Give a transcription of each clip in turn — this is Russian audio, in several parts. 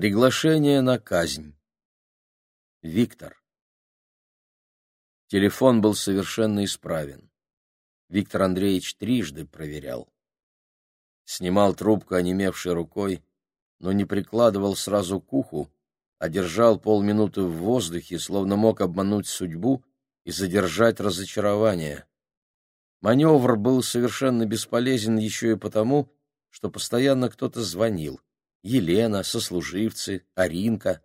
Приглашение на казнь. Виктор. Телефон был совершенно исправен. Виктор Андреевич трижды проверял. Снимал трубку онемевшей рукой, но не прикладывал сразу к уху, а держал полминуты в воздухе, словно мог обмануть судьбу и задержать разочарование. Маневр был совершенно бесполезен еще и потому, что постоянно кто-то звонил. Елена, сослуживцы, Аринка.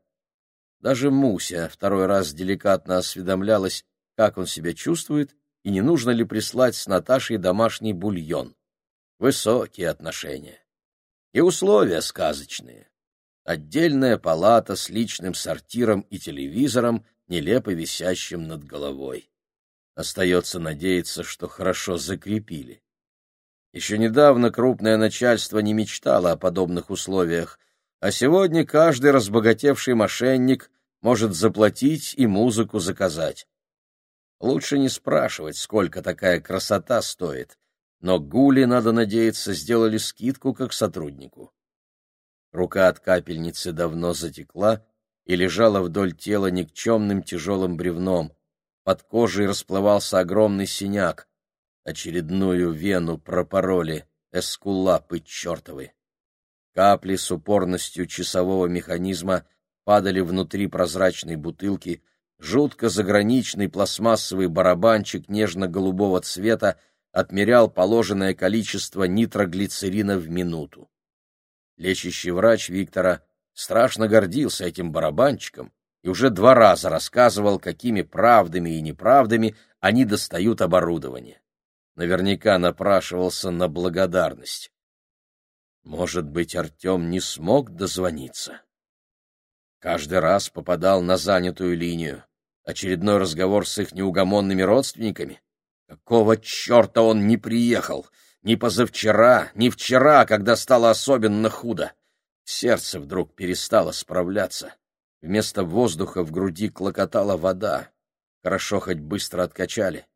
Даже Муся второй раз деликатно осведомлялась, как он себя чувствует и не нужно ли прислать с Наташей домашний бульон. Высокие отношения. И условия сказочные. Отдельная палата с личным сортиром и телевизором, нелепо висящим над головой. Остается надеяться, что хорошо закрепили. Еще недавно крупное начальство не мечтало о подобных условиях, а сегодня каждый разбогатевший мошенник может заплатить и музыку заказать. Лучше не спрашивать, сколько такая красота стоит, но Гули, надо надеяться, сделали скидку как сотруднику. Рука от капельницы давно затекла и лежала вдоль тела никчемным тяжелым бревном. Под кожей расплывался огромный синяк. Очередную вену пропороли эскулапы чертовы. Капли с упорностью часового механизма падали внутри прозрачной бутылки, жутко заграничный пластмассовый барабанчик нежно-голубого цвета отмерял положенное количество нитроглицерина в минуту. Лечащий врач Виктора страшно гордился этим барабанчиком и уже два раза рассказывал, какими правдами и неправдами они достают оборудование. Наверняка напрашивался на благодарность. Может быть, Артем не смог дозвониться? Каждый раз попадал на занятую линию. Очередной разговор с их неугомонными родственниками. Какого черта он не приехал? Ни позавчера, ни вчера, когда стало особенно худо. Сердце вдруг перестало справляться. Вместо воздуха в груди клокотала вода. Хорошо хоть быстро откачали.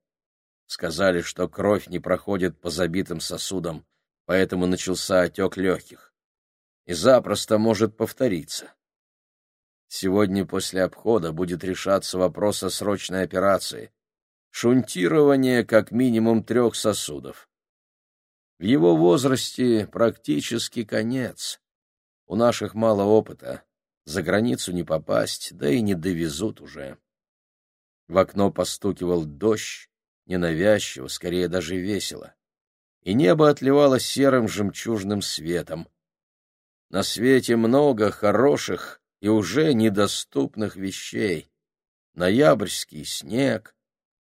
Сказали, что кровь не проходит по забитым сосудам, поэтому начался отек легких. И запросто может повториться. Сегодня после обхода будет решаться вопрос о срочной операции. Шунтирование как минимум трех сосудов. В его возрасте практически конец. У наших мало опыта. За границу не попасть, да и не довезут уже. В окно постукивал дождь, ненавязчиво, скорее даже весело. И небо отливало серым жемчужным светом. На свете много хороших и уже недоступных вещей. Ноябрьский снег,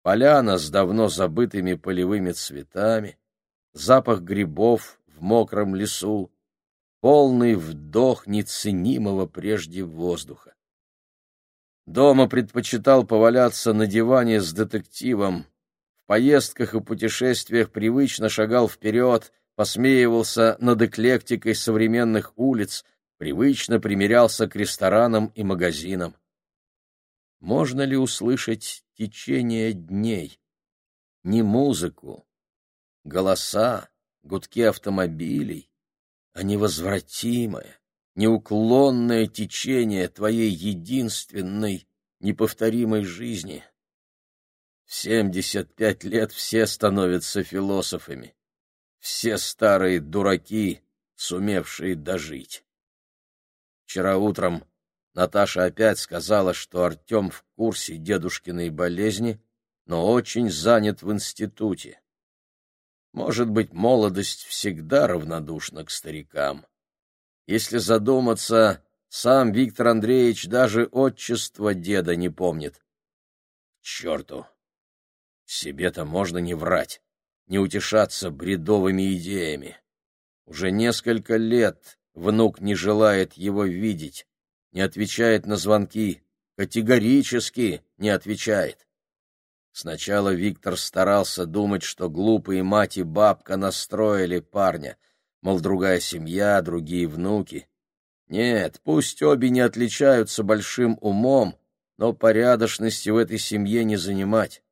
поляна с давно забытыми полевыми цветами — запах грибов в мокром лесу, полный вдох неценимого прежде воздуха. Дома предпочитал поваляться на диване с детективом, поездках и путешествиях привычно шагал вперед, посмеивался над эклектикой современных улиц, привычно примирялся к ресторанам и магазинам. Можно ли услышать течение дней? Не музыку, голоса, гудки автомобилей, а невозвратимое, неуклонное течение твоей единственной, неповторимой жизни. Семьдесят пять лет все становятся философами, все старые дураки, сумевшие дожить. Вчера утром Наташа опять сказала, что Артем в курсе дедушкиной болезни, но очень занят в институте. Может быть, молодость всегда равнодушна к старикам. Если задуматься, сам Виктор Андреевич даже отчество деда не помнит. черту! Себе-то можно не врать, не утешаться бредовыми идеями. Уже несколько лет внук не желает его видеть, не отвечает на звонки, категорически не отвечает. Сначала Виктор старался думать, что глупые мать и бабка настроили парня, мол, другая семья, другие внуки. Нет, пусть обе не отличаются большим умом, но порядочности в этой семье не занимать.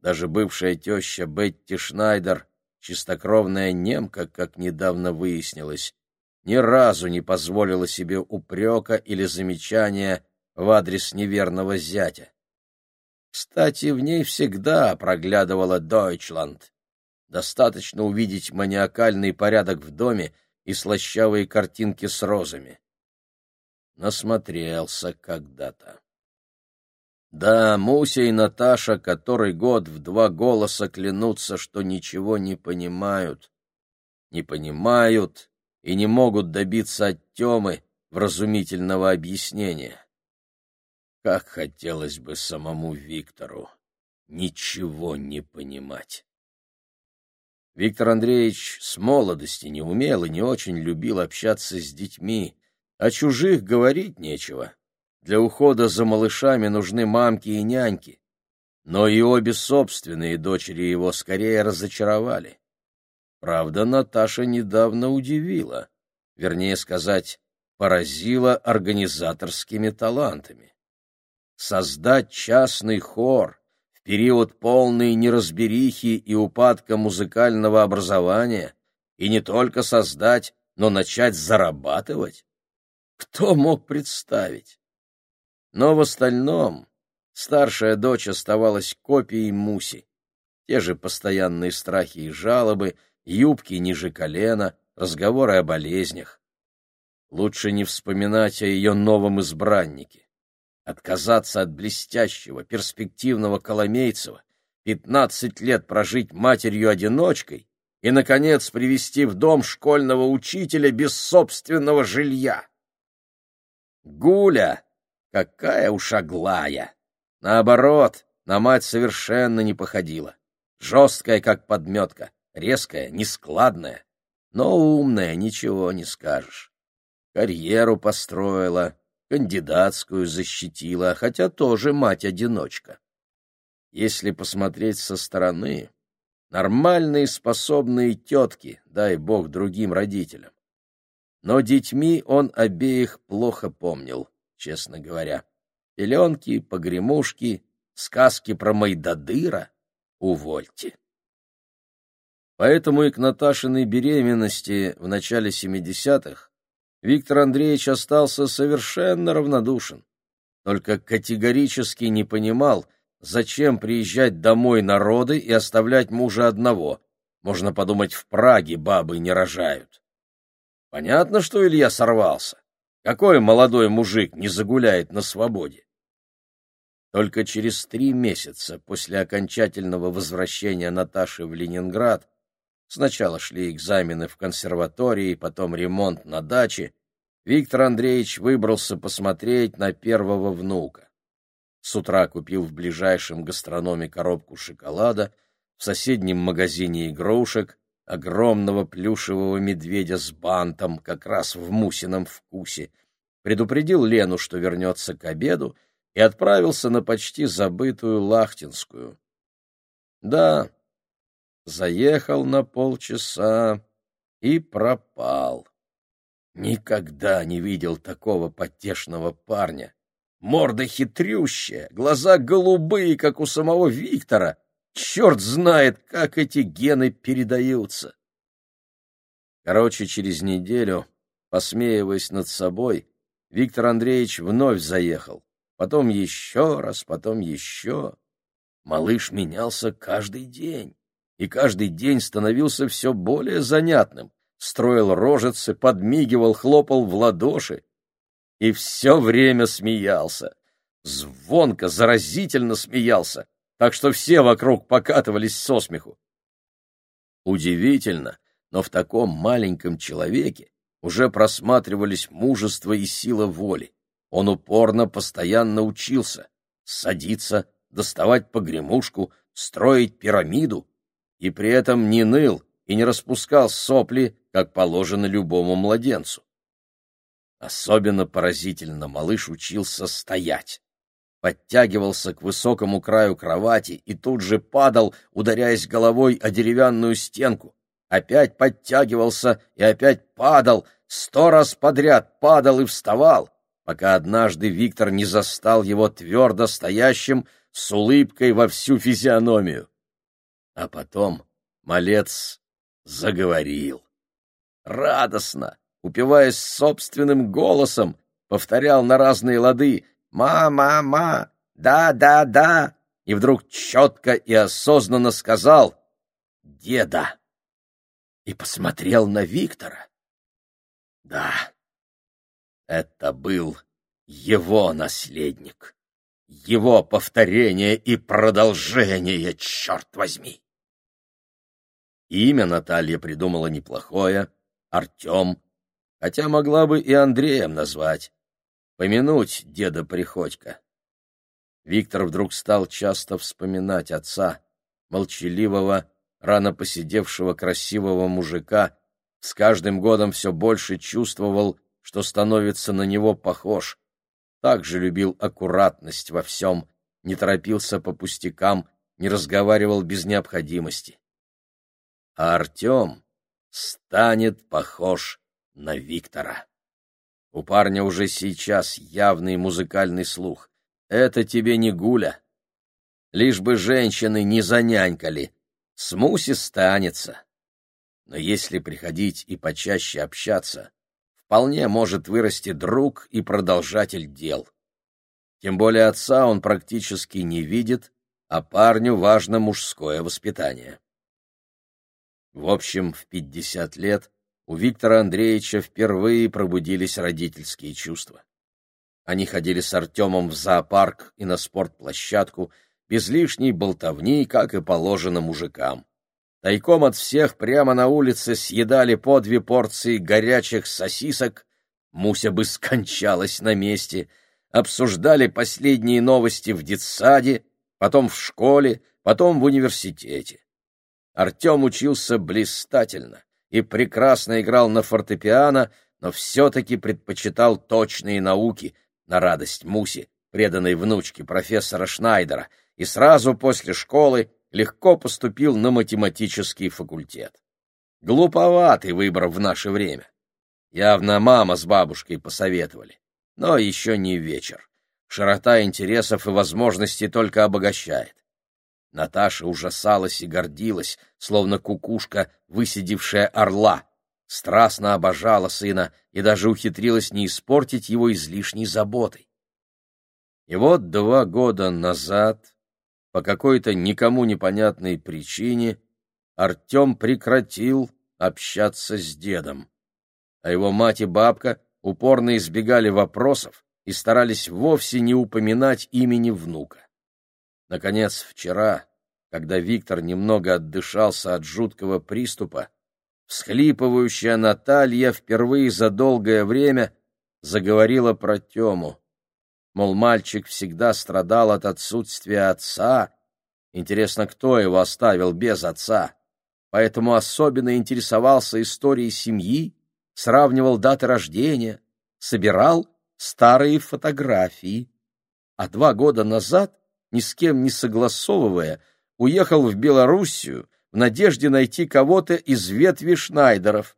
Даже бывшая теща Бетти Шнайдер, чистокровная немка, как недавно выяснилось, ни разу не позволила себе упрека или замечания в адрес неверного зятя. Кстати, в ней всегда проглядывала «Дойчланд». Достаточно увидеть маниакальный порядок в доме и слащавые картинки с розами. Насмотрелся когда-то. Да, Муся и Наташа который год в два голоса клянутся, что ничего не понимают. Не понимают и не могут добиться от Темы вразумительного объяснения. Как хотелось бы самому Виктору ничего не понимать. Виктор Андреевич с молодости не умел и не очень любил общаться с детьми, о чужих говорить нечего. Для ухода за малышами нужны мамки и няньки. Но и обе собственные дочери его скорее разочаровали. Правда, Наташа недавно удивила, вернее сказать, поразила организаторскими талантами. Создать частный хор в период полной неразберихи и упадка музыкального образования и не только создать, но начать зарабатывать? Кто мог представить? Но в остальном старшая дочь оставалась копией Муси. Те же постоянные страхи и жалобы, юбки ниже колена, разговоры о болезнях. Лучше не вспоминать о ее новом избраннике. Отказаться от блестящего, перспективного Коломейцева, пятнадцать лет прожить матерью-одиночкой и, наконец, привести в дом школьного учителя без собственного жилья. Гуля Какая уж оглая! Наоборот, на мать совершенно не походила. Жесткая, как подметка, резкая, нескладная, но умная, ничего не скажешь. Карьеру построила, кандидатскую защитила, хотя тоже мать-одиночка. Если посмотреть со стороны, нормальные способные тетки, дай бог другим родителям. Но детьми он обеих плохо помнил честно говоря. Пеленки, погремушки, сказки про Майдадыра — увольте. Поэтому и к Наташиной беременности в начале 70-х Виктор Андреевич остался совершенно равнодушен, только категорически не понимал, зачем приезжать домой народы и оставлять мужа одного. Можно подумать, в Праге бабы не рожают. Понятно, что Илья сорвался. Какой молодой мужик не загуляет на свободе? Только через три месяца после окончательного возвращения Наташи в Ленинград сначала шли экзамены в консерватории, потом ремонт на даче, Виктор Андреевич выбрался посмотреть на первого внука. С утра купил в ближайшем гастрономе коробку шоколада, в соседнем магазине игрушек, огромного плюшевого медведя с бантом, как раз в Мусином вкусе, предупредил Лену, что вернется к обеду, и отправился на почти забытую Лахтинскую. Да, заехал на полчаса и пропал. Никогда не видел такого потешного парня. Морда хитрющая, глаза голубые, как у самого Виктора — Черт знает, как эти гены передаются. Короче, через неделю, посмеиваясь над собой, Виктор Андреевич вновь заехал. Потом еще раз, потом еще. Малыш менялся каждый день, и каждый день становился все более занятным. Строил рожицы, подмигивал, хлопал в ладоши и все время смеялся. Звонко, заразительно смеялся, так что все вокруг покатывались со смеху. Удивительно, но в таком маленьком человеке уже просматривались мужество и сила воли. Он упорно, постоянно учился садиться, доставать погремушку, строить пирамиду, и при этом не ныл и не распускал сопли, как положено любому младенцу. Особенно поразительно малыш учился стоять подтягивался к высокому краю кровати и тут же падал, ударяясь головой о деревянную стенку. Опять подтягивался и опять падал, сто раз подряд падал и вставал, пока однажды Виктор не застал его твердо стоящим с улыбкой во всю физиономию. А потом малец заговорил. Радостно, упиваясь собственным голосом, повторял на разные лады «Ма-ма-ма! Да-да-да!» и вдруг четко и осознанно сказал «Деда!» и посмотрел на Виктора. Да, это был его наследник, его повторение и продолжение, черт возьми. Имя Наталья придумала неплохое — Артем, хотя могла бы и Андреем назвать, помянуть деда Приходько. Виктор вдруг стал часто вспоминать отца, молчаливого, рано посидевшего красивого мужика, с каждым годом все больше чувствовал, что становится на него похож. Также любил аккуратность во всем, не торопился по пустякам, не разговаривал без необходимости. А Артем станет похож на Виктора. У парня уже сейчас явный музыкальный слух. Это тебе не гуля. Лишь бы женщины не занянькали, Смуси станется. Но если приходить и почаще общаться, вполне может вырасти друг и продолжатель дел. Тем более отца он практически не видит, а парню важно мужское воспитание. В общем, в пятьдесят лет у Виктора Андреевича впервые пробудились родительские чувства. Они ходили с Артемом в зоопарк и на спортплощадку, без лишней болтовни, как и положено мужикам. Тайком от всех прямо на улице съедали по две порции горячих сосисок, Муся бы скончалась на месте, обсуждали последние новости в детсаде, потом в школе, потом в университете. Артем учился блистательно и прекрасно играл на фортепиано, но все-таки предпочитал точные науки на радость Муси, преданной внучке профессора Шнайдера, и сразу после школы легко поступил на математический факультет. Глуповатый выбор в наше время. Явно мама с бабушкой посоветовали. Но еще не вечер. Широта интересов и возможностей только обогащает. Наташа ужасалась и гордилась, словно кукушка, высидевшая орла. Страстно обожала сына и даже ухитрилась не испортить его излишней заботой. И вот два года назад по какой-то никому непонятной причине Артем прекратил общаться с дедом. А его мать и бабка упорно избегали вопросов и старались вовсе не упоминать имени внука. Наконец, вчера, когда Виктор немного отдышался от жуткого приступа, всхлипывающая Наталья впервые за долгое время заговорила про Тему. Мол, мальчик всегда страдал от отсутствия отца. Интересно, кто его оставил без отца? Поэтому особенно интересовался историей семьи, сравнивал даты рождения, собирал старые фотографии. А два года назад, ни с кем не согласовывая, уехал в Белоруссию в надежде найти кого-то из ветви Шнайдеров.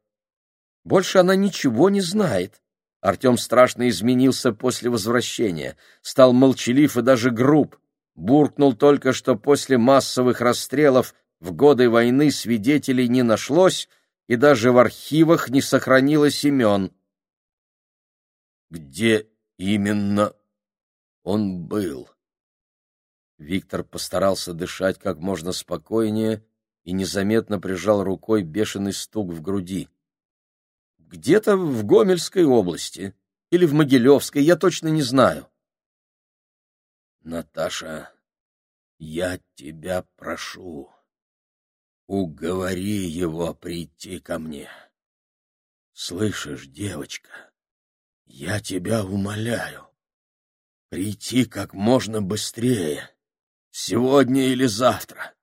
Больше она ничего не знает. Артем страшно изменился после возвращения, стал молчалив и даже груб. Буркнул только, что после массовых расстрелов в годы войны свидетелей не нашлось, и даже в архивах не сохранилось имен. Где именно он был? Виктор постарался дышать как можно спокойнее и незаметно прижал рукой бешеный стук в груди. Где-то в Гомельской области или в Могилевской, я точно не знаю. Наташа, я тебя прошу, уговори его прийти ко мне. Слышишь, девочка, я тебя умоляю, прийти как можно быстрее, сегодня или завтра.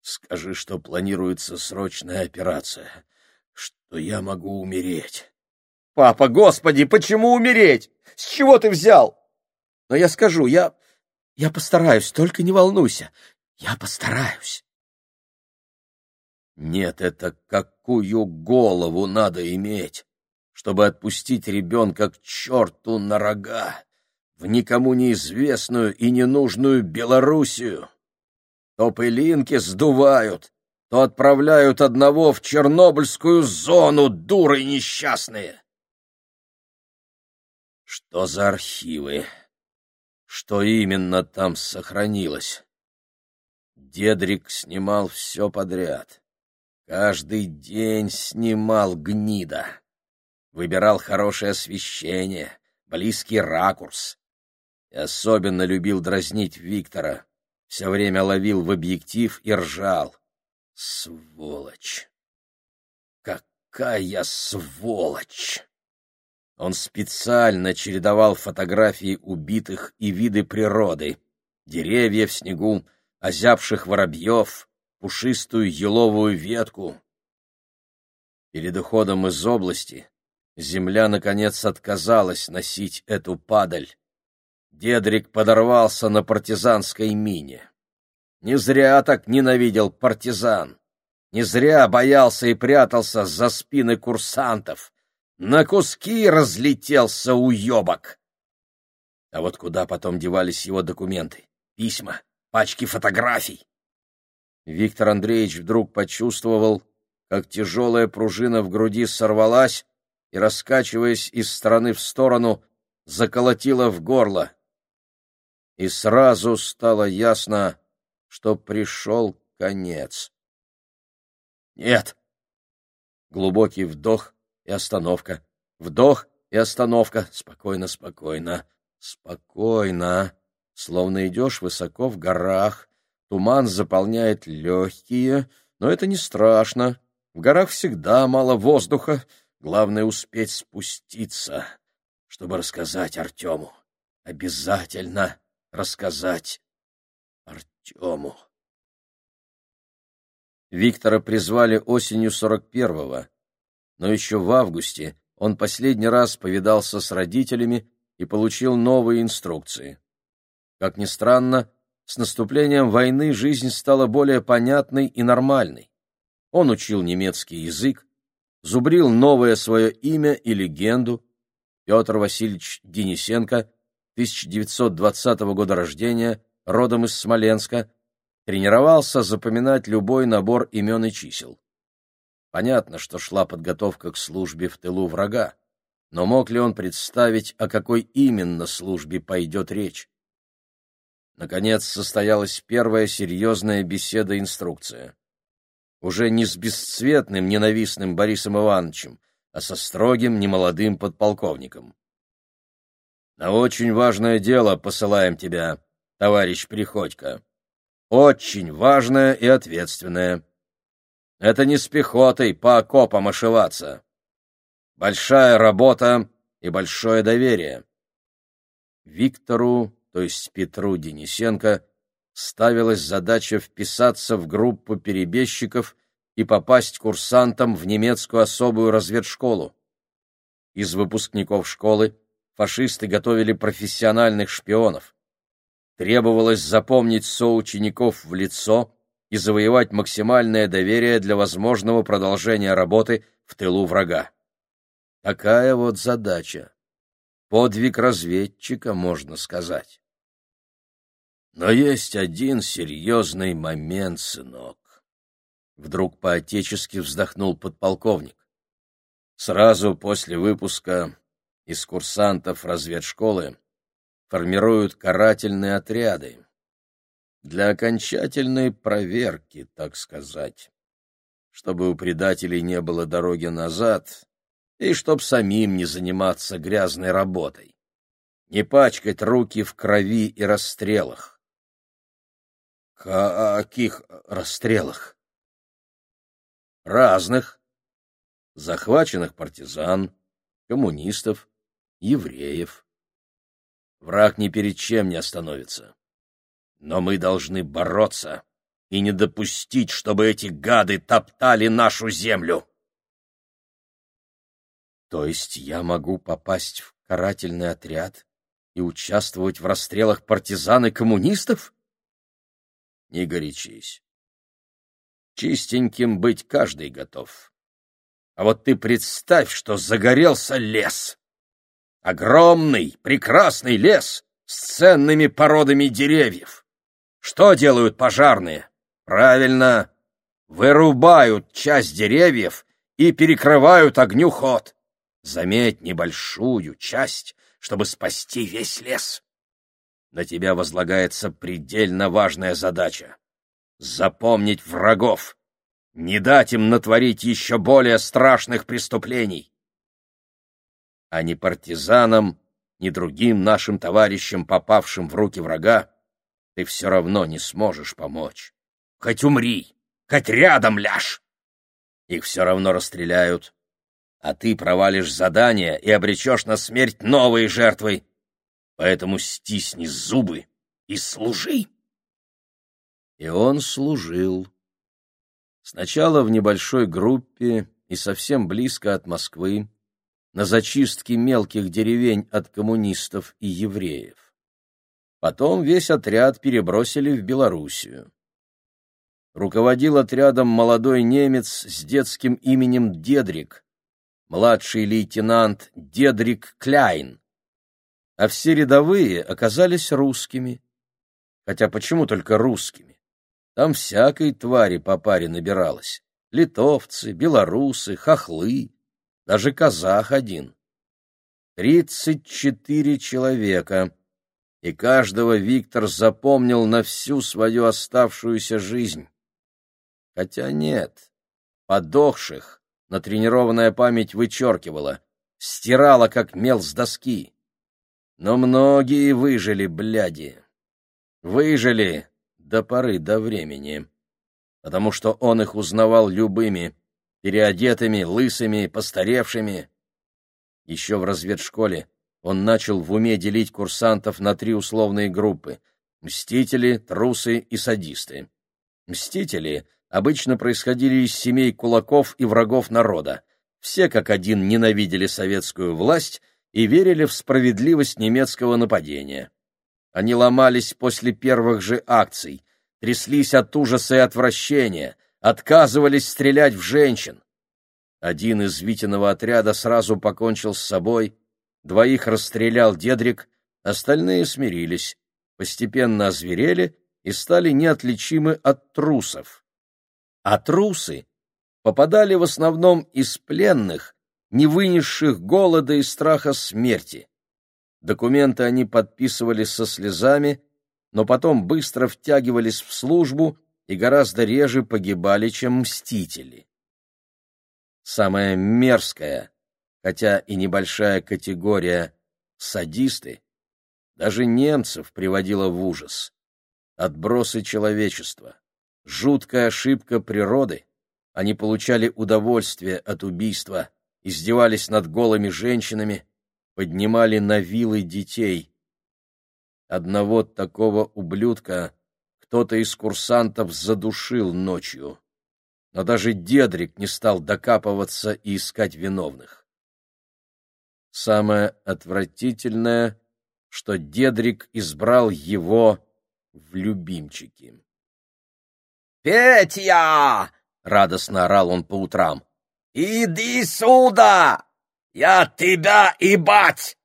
Скажи, что планируется срочная операция — что я могу умереть. Папа, господи, почему умереть? С чего ты взял? Но я скажу, я... я постараюсь, только не волнуйся. Я постараюсь. Нет, это какую голову надо иметь, чтобы отпустить ребенка к черту на рога, в никому неизвестную и ненужную Белоруссию. То пылинки сдувают, то отправляют одного в Чернобыльскую зону, дуры несчастные. Что за архивы? Что именно там сохранилось? Дедрик снимал все подряд. Каждый день снимал гнида. Выбирал хорошее освещение, близкий ракурс. И особенно любил дразнить Виктора. Все время ловил в объектив и ржал. Сволочь! Какая сволочь! Он специально чередовал фотографии убитых и виды природы. Деревья в снегу, озябших воробьев, пушистую еловую ветку. Перед уходом из области земля, наконец, отказалась носить эту падаль. Дедрик подорвался на партизанской мине. Не зря так ненавидел партизан. Не зря боялся и прятался за спины курсантов. На куски разлетелся уебок. А вот куда потом девались его документы? Письма, пачки фотографий. Виктор Андреевич вдруг почувствовал, как тяжелая пружина в груди сорвалась и, раскачиваясь из стороны в сторону, заколотила в горло. И сразу стало ясно, что пришел конец. «Нет!» Глубокий вдох и остановка. Вдох и остановка. Спокойно, спокойно, спокойно словно идешь высоко в горах, туман заполняет легкие, но это не страшно. В горах всегда мало воздуха, главное успеть спуститься, чтобы рассказать Артему. Обязательно рассказать Артему. Виктора призвали осенью сорок первого, но еще в августе он последний раз повидался с родителями и получил новые инструкции. Как ни странно, с наступлением войны жизнь стала более понятной и нормальной. Он учил немецкий язык, зубрил новое свое имя и легенду. Петр Васильевич Денисенко, 1920 года рождения, родом из Смоленска, тренировался запоминать любой набор имен и чисел. Понятно, что шла подготовка к службе в тылу врага, но мог ли он представить, о какой именно службе пойдет речь? Наконец состоялась первая серьезная беседа-инструкция. Уже не с бесцветным, ненавистным Борисом Ивановичем, а со строгим, немолодым подполковником. «На очень важное дело посылаем тебя, товарищ Приходько. Очень важное и ответственное. Это не с пехотой по окопам ошиваться. Большая работа и большое доверие». Виктору то есть Петру Денисенко, ставилась задача вписаться в группу перебежчиков и попасть курсантом в немецкую особую разведшколу. Из выпускников школы фашисты готовили профессиональных шпионов. Требовалось запомнить соучеников в лицо и завоевать максимальное доверие для возможного продолжения работы в тылу врага. Такая вот задача. Подвиг разведчика, можно сказать. Но есть один серьезный момент, сынок. Вдруг по-отечески вздохнул подполковник. Сразу после выпуска из курсантов разведшколы формируют карательные отряды для окончательной проверки, так сказать, чтобы у предателей не было дороги назад и чтоб самим не заниматься грязной работой, не пачкать руки в крови и расстрелах. Каких расстрелах? Разных. Захваченных партизан, коммунистов, евреев. Враг ни перед чем не остановится. Но мы должны бороться и не допустить, чтобы эти гады топтали нашу землю. То есть я могу попасть в карательный отряд и участвовать в расстрелах партизан и коммунистов? Не горячись. Чистеньким быть каждый готов. А вот ты представь, что загорелся лес. Огромный, прекрасный лес с ценными породами деревьев. Что делают пожарные? Правильно, вырубают часть деревьев и перекрывают огню ход. Заметь небольшую часть, чтобы спасти весь лес. На тебя возлагается предельно важная задача — запомнить врагов, не дать им натворить еще более страшных преступлений. А ни партизанам, ни другим нашим товарищам, попавшим в руки врага, ты все равно не сможешь помочь. Хоть умри, хоть рядом ляжь. Их все равно расстреляют, а ты провалишь задание и обречешь на смерть новые жертвы. Поэтому стисни зубы и служи. И он служил. Сначала в небольшой группе и совсем близко от Москвы, на зачистке мелких деревень от коммунистов и евреев. Потом весь отряд перебросили в Белоруссию. Руководил отрядом молодой немец с детским именем Дедрик, младший лейтенант Дедрик Кляйн, а все рядовые оказались русскими. Хотя почему только русскими? Там всякой твари по паре набиралось. Литовцы, белорусы, хохлы, даже казах один. Тридцать четыре человека, и каждого Виктор запомнил на всю свою оставшуюся жизнь. Хотя нет, подохших натренированная память вычеркивала, стирала, как мел с доски. Но многие выжили, бляди. Выжили до поры до времени, потому что он их узнавал любыми, переодетыми, лысыми, постаревшими. Еще в разведшколе он начал в уме делить курсантов на три условные группы — мстители, трусы и садисты. Мстители — обычно происходили из семей кулаков и врагов народа. Все как один ненавидели советскую власть и верили в справедливость немецкого нападения. Они ломались после первых же акций, тряслись от ужаса и отвращения, отказывались стрелять в женщин. Один из Витиного отряда сразу покончил с собой, двоих расстрелял Дедрик, остальные смирились, постепенно озверели и стали неотличимы от трусов а трусы попадали в основном из пленных, не вынесших голода и страха смерти. Документы они подписывали со слезами, но потом быстро втягивались в службу и гораздо реже погибали, чем мстители. Самая мерзкая, хотя и небольшая категория садисты, даже немцев приводила в ужас. Отбросы человечества жуткая ошибка природы. Они получали удовольствие от убийства, издевались над голыми женщинами, поднимали на вилы детей. Одного такого ублюдка кто-то из курсантов задушил ночью. Но даже Дедрик не стал докапываться и искать виновных. Самое отвратительное, что Дедрик избрал его в любимчики. «Петя!» — радостно орал он по утрам. «Иди сюда! Я тебя и бать!»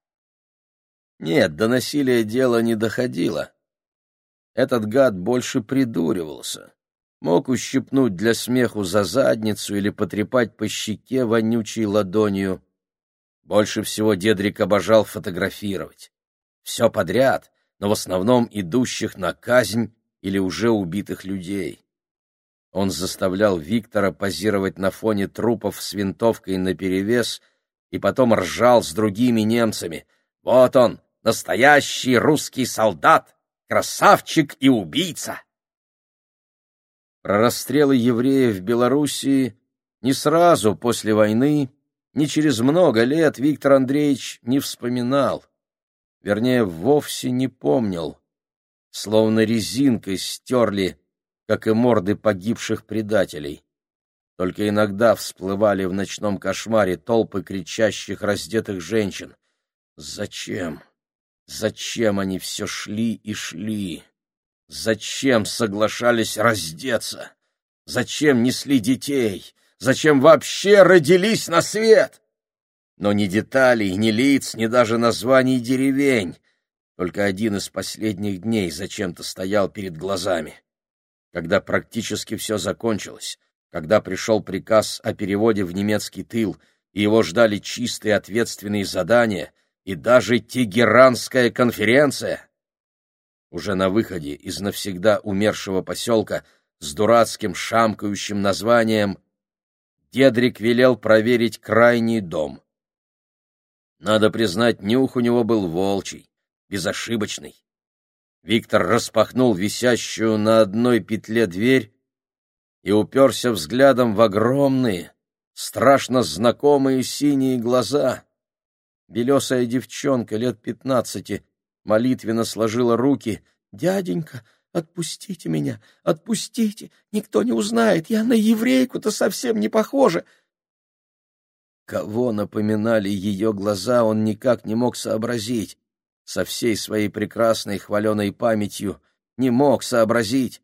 Нет, до насилия дело не доходило. Этот гад больше придуривался. Мог ущипнуть для смеху за задницу или потрепать по щеке вонючей ладонью. Больше всего Дедрик обожал фотографировать. Все подряд, но в основном идущих на казнь или уже убитых людей. Он заставлял Виктора позировать на фоне трупов с винтовкой наперевес и потом ржал с другими немцами. «Вот он, настоящий русский солдат, красавчик и убийца!» Про расстрелы евреев в Белоруссии не сразу после войны, не через много лет Виктор Андреевич не вспоминал. Вернее, вовсе не помнил. Словно резинкой стерли как и морды погибших предателей. Только иногда всплывали в ночном кошмаре толпы кричащих раздетых женщин. Зачем? Зачем они все шли и шли? Зачем соглашались раздеться? Зачем несли детей? Зачем вообще родились на свет? Но ни деталей, ни лиц, ни даже названий деревень. Только один из последних дней зачем-то стоял перед глазами. Когда практически все закончилось, Когда пришел приказ о переводе в немецкий тыл, и его ждали чистые ответственные задания, и даже Тегеранская конференция. Уже на выходе из навсегда умершего поселка с дурацким шамкающим названием Дедрик велел проверить крайний дом. Надо признать, нюх у него был волчий, безошибочный. Виктор распахнул висящую на одной петле дверь и уперся взглядом в огромные, страшно знакомые синие глаза. Белесая девчонка лет пятнадцати молитвенно сложила руки. «Дяденька, отпустите меня, отпустите, никто не узнает, я на еврейку-то совсем не похожа». Кого напоминали ее глаза, он никак не мог сообразить. Со всей своей прекрасной хваленой памятью не мог сообразить.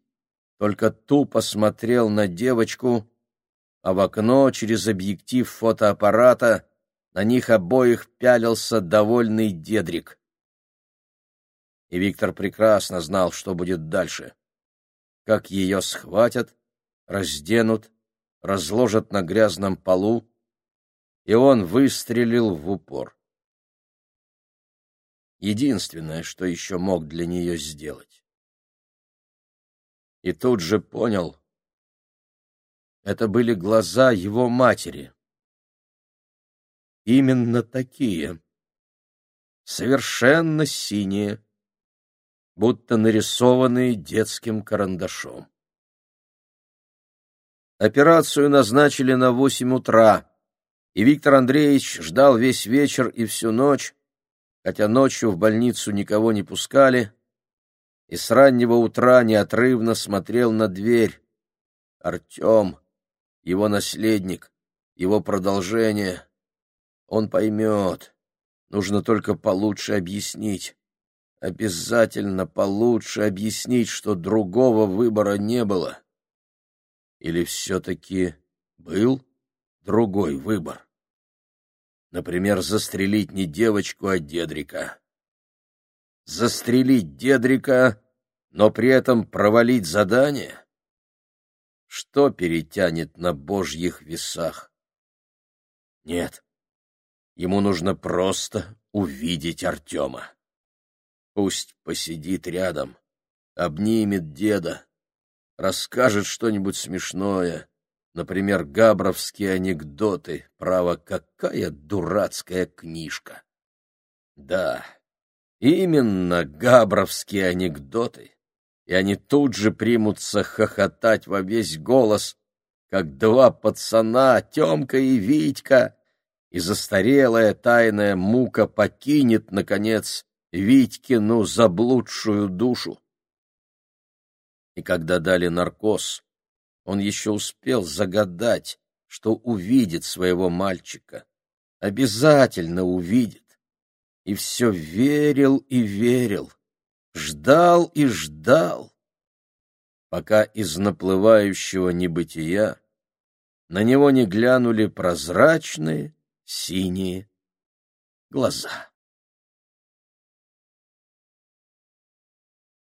Только тупо смотрел на девочку, а в окно через объектив фотоаппарата на них обоих пялился довольный Дедрик. И Виктор прекрасно знал, что будет дальше. Как ее схватят, разденут, разложат на грязном полу, и он выстрелил в упор. Единственное, что еще мог для нее сделать. И тут же понял, это были глаза его матери. Именно такие, совершенно синие, будто нарисованные детским карандашом. Операцию назначили на восемь утра, и Виктор Андреевич ждал весь вечер и всю ночь, хотя ночью в больницу никого не пускали, и с раннего утра неотрывно смотрел на дверь. Артем, его наследник, его продолжение. Он поймет. Нужно только получше объяснить. Обязательно получше объяснить, что другого выбора не было. Или все-таки был другой выбор? Например, застрелить не девочку, а Дедрика. Застрелить Дедрика, но при этом провалить задание? Что перетянет на божьих весах? Нет, ему нужно просто увидеть Артема. Пусть посидит рядом, обнимет деда, расскажет что-нибудь смешное, Например, габровские анекдоты. Право, какая дурацкая книжка. Да, именно габровские анекдоты. И они тут же примутся хохотать во весь голос, как два пацана, Темка и Витька, и застарелая тайная мука покинет, наконец, Витькину заблудшую душу. И когда дали наркоз, он еще успел загадать, что увидит своего мальчика. Обязательно увидит. И все верил и верил, ждал и ждал, пока из наплывающего небытия на него не глянули прозрачные синие глаза.